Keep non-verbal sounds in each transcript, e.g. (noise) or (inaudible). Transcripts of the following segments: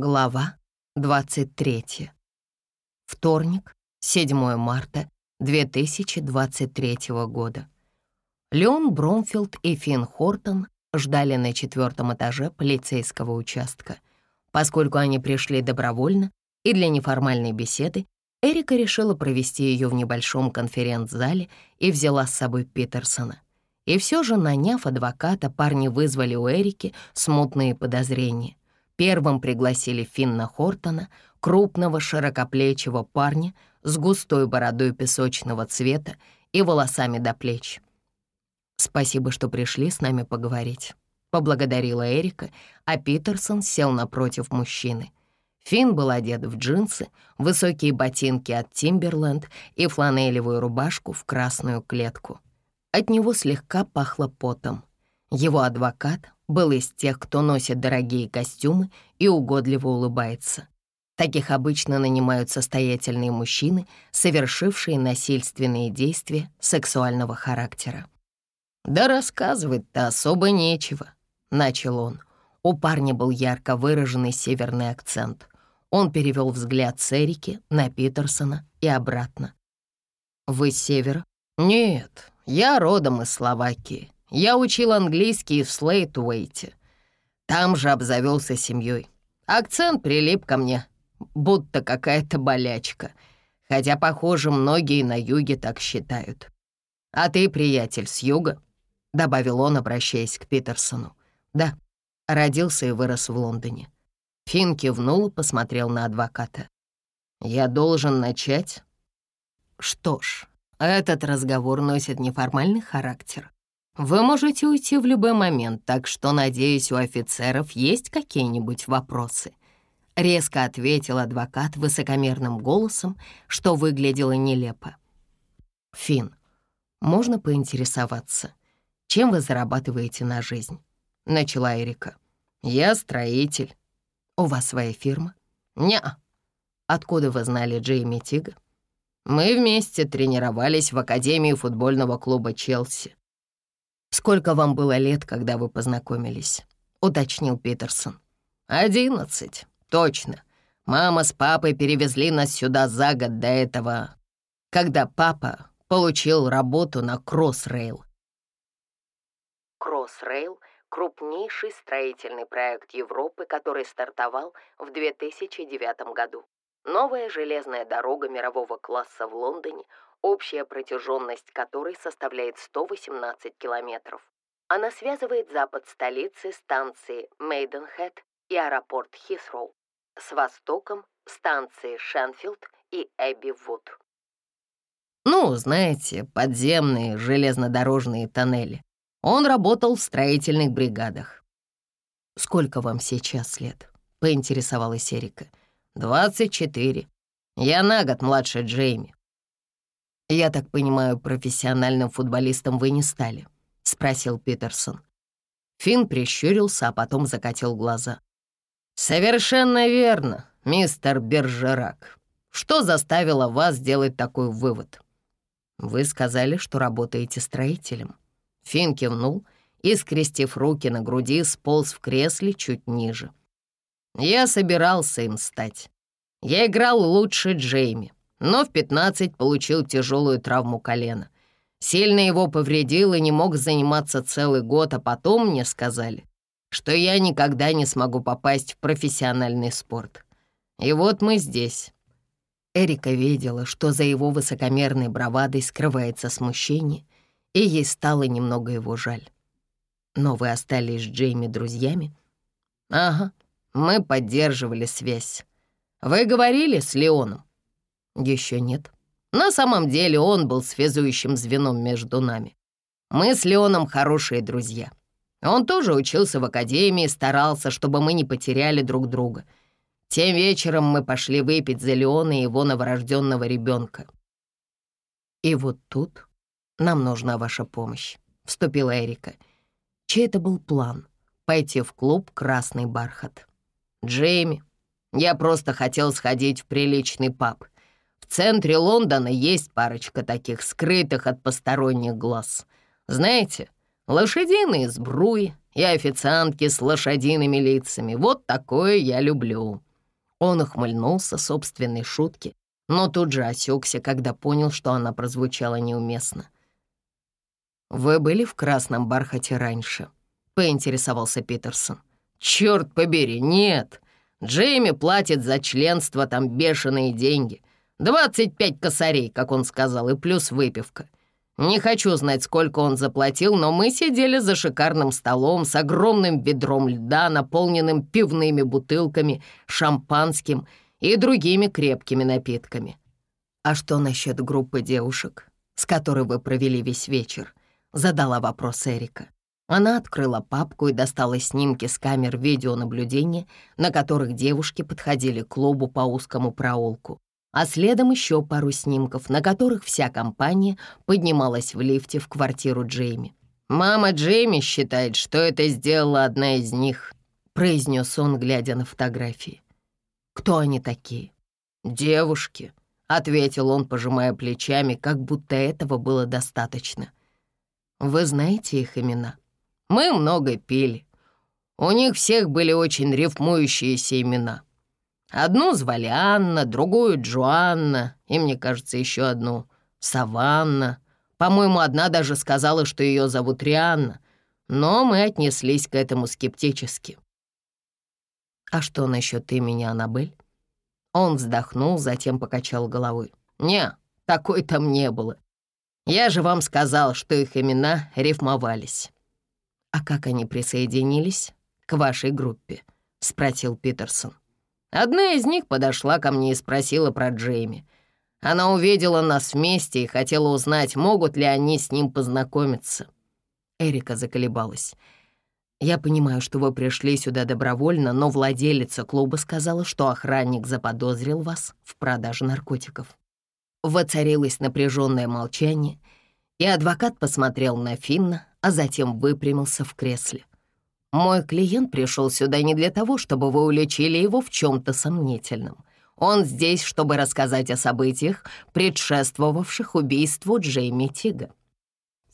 Глава 23. Вторник, 7 марта 2023 года. Леон Бромфилд и Финн Хортон ждали на четвертом этаже полицейского участка. Поскольку они пришли добровольно и для неформальной беседы, Эрика решила провести ее в небольшом конференц-зале и взяла с собой Питерсона. И все же, наняв адвоката, парни вызвали у Эрики смутные подозрения. Первым пригласили Финна Хортона, крупного широкоплечего парня с густой бородой песочного цвета и волосами до плеч. «Спасибо, что пришли с нами поговорить», — поблагодарила Эрика, а Питерсон сел напротив мужчины. Финн был одет в джинсы, высокие ботинки от Тимберленд и фланелевую рубашку в красную клетку. От него слегка пахло потом. Его адвокат был из тех, кто носит дорогие костюмы и угодливо улыбается. Таких обычно нанимают состоятельные мужчины, совершившие насильственные действия сексуального характера. «Да рассказывать-то особо нечего», — начал он. У парня был ярко выраженный северный акцент. Он перевел взгляд с Эрики на Питерсона и обратно. «Вы с севера?» «Нет, я родом из Словакии. Я учил английский в Слейтуэйте. Там же обзавелся семьей. Акцент прилип ко мне, будто какая-то болячка. Хотя, похоже, многие на юге так считают. «А ты, приятель, с юга?» — добавил он, обращаясь к Питерсону. «Да, родился и вырос в Лондоне». Финн кивнул и посмотрел на адвоката. «Я должен начать?» «Что ж, этот разговор носит неформальный характер. Вы можете уйти в любой момент, так что, надеюсь, у офицеров есть какие-нибудь вопросы?» Резко ответил адвокат высокомерным голосом, что выглядело нелепо. «Финн, можно поинтересоваться, чем вы зарабатываете на жизнь?» Начала Эрика. «Я строитель». «У вас своя фирма?» «Не-а». «Откуда вы знали Джейми Тига?» «Мы вместе тренировались в Академии футбольного клуба «Челси». «Сколько вам было лет, когда вы познакомились?» — уточнил Питерсон. «Одиннадцать, точно. Мама с папой перевезли нас сюда за год до этого, когда папа получил работу на Кроссрейл». Кроссрейл — крупнейший строительный проект Европы, который стартовал в 2009 году. Новая железная дорога мирового класса в Лондоне — общая протяженность которой составляет 118 километров. Она связывает запад столицы станции Мейденхед и аэропорт Хисроу с востоком станции Шенфилд и Эбби-Вуд. Ну, знаете, подземные железнодорожные тоннели. Он работал в строительных бригадах. «Сколько вам сейчас лет?» — поинтересовалась Эрика. «Двадцать четыре. Я на год младше Джейми. «Я так понимаю, профессиональным футболистом вы не стали?» — спросил Питерсон. Финн прищурился, а потом закатил глаза. «Совершенно верно, мистер Бержерак. Что заставило вас сделать такой вывод?» «Вы сказали, что работаете строителем». Финн кивнул и, скрестив руки на груди, сполз в кресле чуть ниже. «Я собирался им стать. Я играл лучше Джейми но в 15 получил тяжелую травму колена. Сильно его повредил и не мог заниматься целый год, а потом мне сказали, что я никогда не смогу попасть в профессиональный спорт. И вот мы здесь. Эрика видела, что за его высокомерной бравадой скрывается смущение, и ей стало немного его жаль. «Но вы остались с Джейми друзьями?» «Ага, мы поддерживали связь. Вы говорили с Леоном?» Еще нет. На самом деле он был связующим звеном между нами. Мы с Леоном хорошие друзья. Он тоже учился в академии, старался, чтобы мы не потеряли друг друга. Тем вечером мы пошли выпить за Леона и его новорожденного ребенка. И вот тут нам нужна ваша помощь, вступила Эрика. Чей это был план? Пойти в клуб «Красный бархат». Джейми. Я просто хотел сходить в приличный паб — в центре Лондона есть парочка таких скрытых от посторонних глаз. Знаете, лошадиные сбруи и официантки с лошадиными лицами. Вот такое я люблю. Он ухмыльнулся собственной шутки, но тут же осекся, когда понял, что она прозвучала неуместно. «Вы были в красном бархате раньше?» — поинтересовался Питерсон. «Черт побери, нет! Джейми платит за членство там бешеные деньги. 25 косарей, как он сказал, и плюс выпивка. Не хочу знать, сколько он заплатил, но мы сидели за шикарным столом с огромным ведром льда, наполненным пивными бутылками, шампанским и другими крепкими напитками. «А что насчет группы девушек, с которой вы провели весь вечер?» — задала вопрос Эрика. Она открыла папку и достала снимки с камер видеонаблюдения, на которых девушки подходили к клубу по узкому проулку а следом еще пару снимков, на которых вся компания поднималась в лифте в квартиру Джейми. «Мама Джейми считает, что это сделала одна из них», — произнес он, глядя на фотографии. «Кто они такие?» «Девушки», — ответил он, пожимая плечами, как будто этого было достаточно. «Вы знаете их имена?» «Мы много пили. У них всех были очень рифмующиеся имена». Одну звали Анна, другую Джоанна, и, мне кажется, еще одну Саванна. По-моему, одна даже сказала, что ее зовут Рианна, но мы отнеслись к этому скептически. «А что насчет имени Аннабель?» Он вздохнул, затем покачал головой. «Не, такой там не было. Я же вам сказал, что их имена рифмовались». «А как они присоединились к вашей группе?» — спросил Питерсон. Одна из них подошла ко мне и спросила про Джейми. Она увидела нас вместе и хотела узнать, могут ли они с ним познакомиться. Эрика заколебалась. «Я понимаю, что вы пришли сюда добровольно, но владелица клуба сказала, что охранник заподозрил вас в продаже наркотиков». Воцарилось напряженное молчание, и адвокат посмотрел на Финна, а затем выпрямился в кресле. Мой клиент пришел сюда не для того, чтобы вы уличили его в чем-то сомнительном. Он здесь, чтобы рассказать о событиях, предшествовавших убийству Джейми Тига».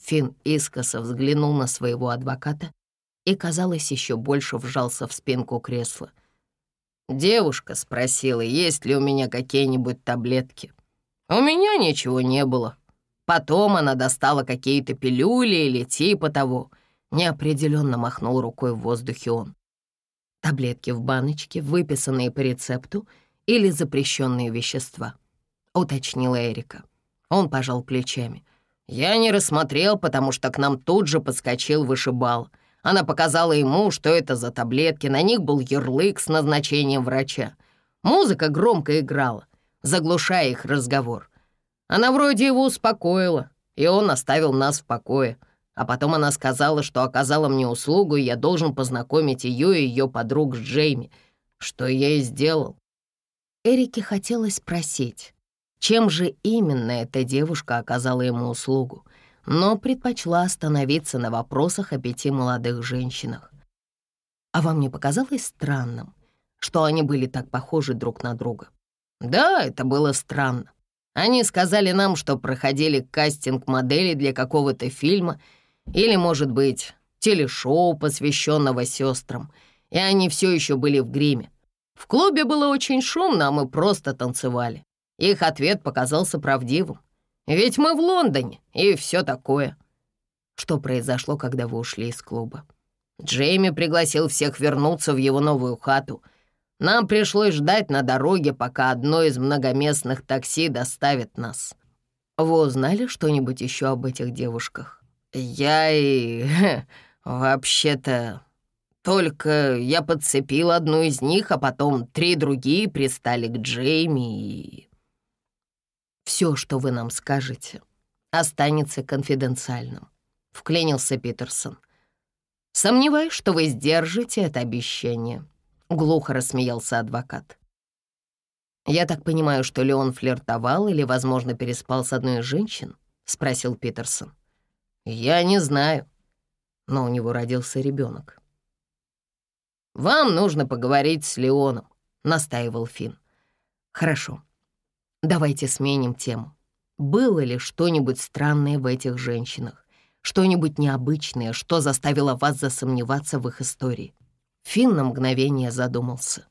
Финн искоса взглянул на своего адвоката и, казалось, еще больше вжался в спинку кресла. Девушка спросила, есть ли у меня какие-нибудь таблетки. У меня ничего не было. Потом она достала какие-то пилюли или типа того — Неопределенно махнул рукой в воздухе он. Таблетки в баночке, выписанные по рецепту, или запрещенные вещества, уточнила Эрика. Он пожал плечами. Я не рассмотрел, потому что к нам тут же подскочил вышибал. Она показала ему, что это за таблетки, на них был ярлык с назначением врача. Музыка громко играла, заглушая их разговор. Она вроде его успокоила, и он оставил нас в покое — а потом она сказала, что оказала мне услугу, и я должен познакомить ее и ее подруг с Джейми, что я и сделал. Эрике хотелось спросить, чем же именно эта девушка оказала ему услугу, но предпочла остановиться на вопросах о пяти молодых женщинах. А вам не показалось странным, что они были так похожи друг на друга? Да, это было странно. Они сказали нам, что проходили кастинг модели для какого-то фильма — или, может быть, телешоу, посвященного сестрам, и они все еще были в гриме. В клубе было очень шумно, а мы просто танцевали. Их ответ показался правдивым. Ведь мы в Лондоне, и все такое. Что произошло, когда вы ушли из клуба? Джейми пригласил всех вернуться в его новую хату. Нам пришлось ждать на дороге, пока одно из многоместных такси доставит нас. Вы узнали что-нибудь еще об этих девушках? «Я и... (laughs) вообще-то... Только я подцепил одну из них, а потом три другие пристали к Джейми и...» «Все, что вы нам скажете, останется конфиденциальным», — вклинился Питерсон. «Сомневаюсь, что вы сдержите это обещание», — глухо рассмеялся адвокат. «Я так понимаю, что Леон флиртовал или, возможно, переспал с одной из женщин?» — спросил Питерсон. «Я не знаю». Но у него родился ребенок. «Вам нужно поговорить с Леоном», — настаивал Финн. «Хорошо. Давайте сменим тему. Было ли что-нибудь странное в этих женщинах? Что-нибудь необычное, что заставило вас засомневаться в их истории?» Финн на мгновение задумался.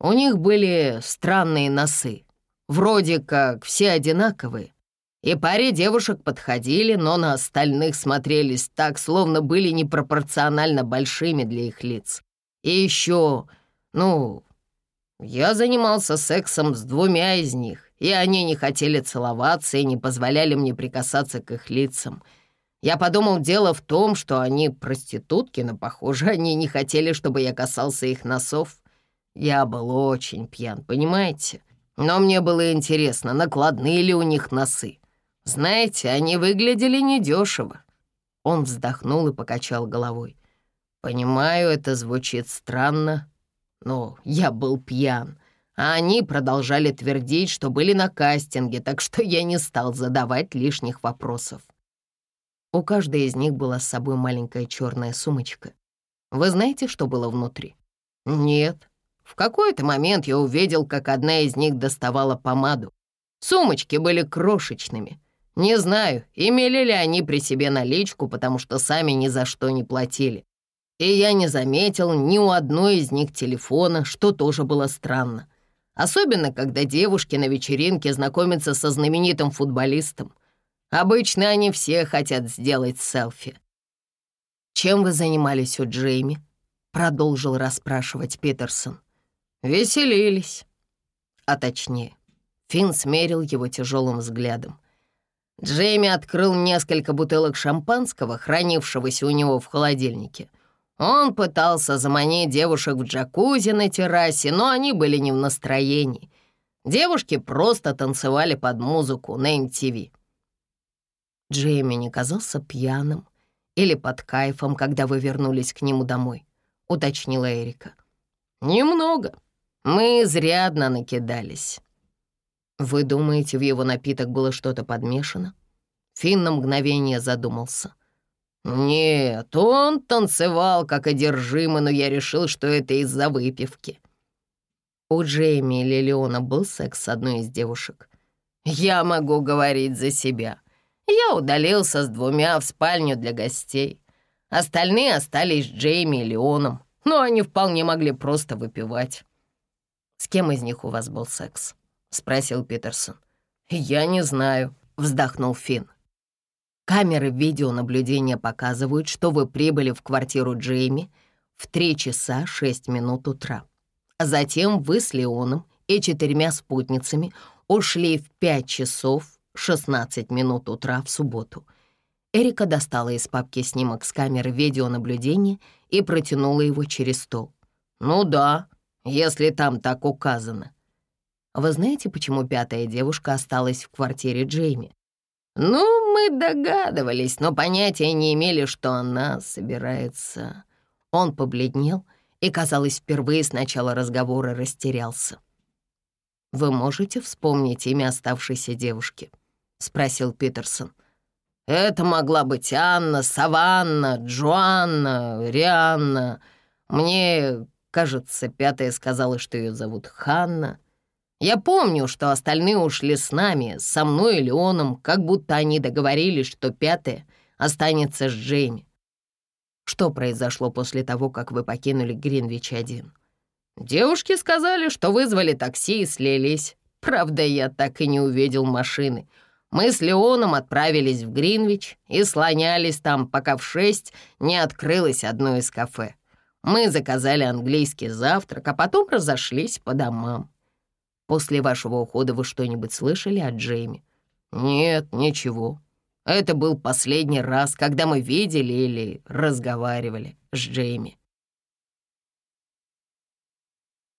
У них были странные носы, вроде как все одинаковые. И паре девушек подходили, но на остальных смотрелись так, словно были непропорционально большими для их лиц. И еще, ну, я занимался сексом с двумя из них, и они не хотели целоваться и не позволяли мне прикасаться к их лицам. Я подумал, дело в том, что они проститутки, но, похоже, они не хотели, чтобы я касался их носов. Я был очень пьян, понимаете? Но мне было интересно, накладные ли у них носы. Знаете, они выглядели недешево. Он вздохнул и покачал головой. Понимаю, это звучит странно, но я был пьян, а они продолжали твердить, что были на кастинге, так что я не стал задавать лишних вопросов. У каждой из них была с собой маленькая черная сумочка. Вы знаете, что было внутри? Нет. В какой-то момент я увидел, как одна из них доставала помаду. Сумочки были крошечными. Не знаю, имели ли они при себе наличку, потому что сами ни за что не платили. И я не заметил ни у одной из них телефона, что тоже было странно. Особенно, когда девушки на вечеринке знакомятся со знаменитым футболистом. Обычно они все хотят сделать селфи. «Чем вы занимались у Джейми?» — продолжил расспрашивать Питерсон. «Веселились». А точнее, Финн смерил его тяжелым взглядом. Джейми открыл несколько бутылок шампанского, хранившегося у него в холодильнике — он пытался заманить девушек в джакузи на террасе, но они были не в настроении. Девушки просто танцевали под музыку на MTV. Джейми не казался пьяным или под кайфом, когда вы вернулись к нему домой, уточнила Эрика. Немного. Мы изрядно накидались. Вы думаете, в его напиток было что-то подмешано? Финн на мгновение задумался. «Нет, он танцевал как одержимый, но я решил, что это из-за выпивки». У Джейми или Леона был секс с одной из девушек. «Я могу говорить за себя. Я удалился с двумя в спальню для гостей. Остальные остались с Джейми и Леоном, но они вполне могли просто выпивать». «С кем из них у вас был секс?» — спросил Питерсон. «Я не знаю», — вздохнул Финн. Камеры видеонаблюдения показывают, что вы прибыли в квартиру Джейми в 3 часа 6 минут утра. Затем вы с Леоном и четырьмя спутницами ушли в 5 часов 16 минут утра в субботу. Эрика достала из папки снимок с камеры видеонаблюдения и протянула его через стол. «Ну да, если там так указано». Вы знаете, почему пятая девушка осталась в квартире Джейми? «Ну, мы догадывались, но понятия не имели, что она собирается...» Он побледнел и, казалось, впервые с начала разговора растерялся. «Вы можете вспомнить имя оставшейся девушки?» — спросил Питерсон. «Это могла быть Анна, Саванна, Джоанна, Рианна. Мне, кажется, пятая сказала, что ее зовут Ханна. Я помню, что остальные ушли с нами, со мной и Леоном, как будто они договорились, что пятое останется с Джейми. Что произошло после того, как вы покинули Гринвич-1? Девушки сказали, что вызвали такси и слились. Правда, я так и не увидел машины. Мы с Леоном отправились в Гринвич и слонялись там, пока в шесть не открылось одно из кафе. Мы заказали английский завтрак, а потом разошлись по домам. После вашего ухода вы что-нибудь слышали от Джейми?» «Нет, ничего. Это был последний раз, когда мы видели или разговаривали с Джейми».